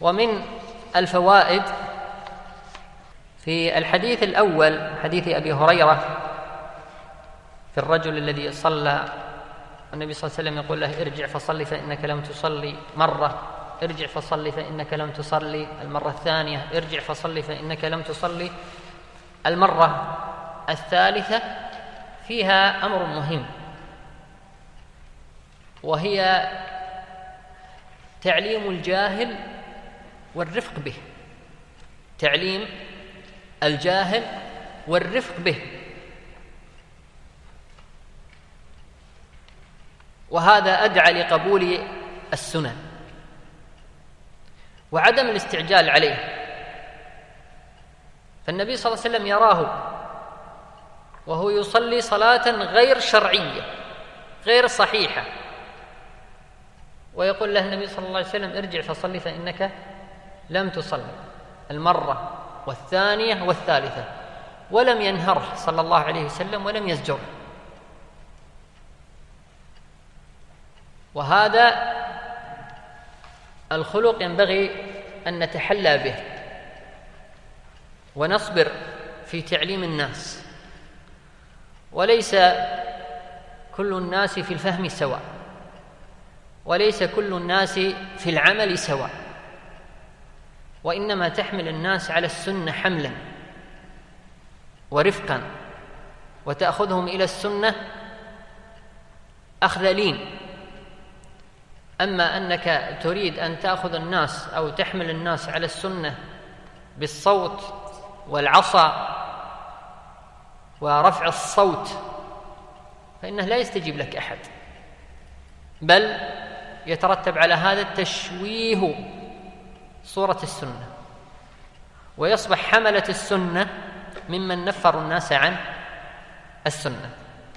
ومن الفوائد في الحديث الأول حديث أبي هريرة في الرجل الذي صلى النبي صلى الله عليه وسلم يقول له ارجع فصلي فإنك لم تصلي مرة ارجع فصلي فإنك لم تصلي المرة الثانية ارجع فصلي فإنك لم تصلي المرة الثالثة. فيها أمر مهم وهي تعليم الجاهل والرفق به. تعليم الجاهل والرفق به. وهذا أدعى لقبول السنن. وعدم الاستعجال عليه. فالنبي صلى الله عليه وسلم يراه. وهو يصلي صلاة غير شرعية غير صحيحة. ويقول له النبي صلى الله عليه وسلم ارجع فصلي فإنك لم تصلي. المرة والثانية والثالثة. ولم ينهره صلى الله عليه وسلم ولم يزجره. وهذا الخلق ينبغي أن نتحلى به. ونصبر في تعليم الناس. وليس كل الناس في الفهم سواء. وليس كل الناس في العمل سواء. وإنما تحمل الناس على السنة حملا ورفقا وتأخذهم إلى السنة اخذ لين أما أنك تريد أن تأخذ الناس أو تحمل الناس على السنة بالصوت والعصا ورفع الصوت فإنه لا يستجيب لك أحد بل يترتب على هذا تشويه صورة السنة. ويصبح حملة السنة ممن نفروا الناس عن السنة.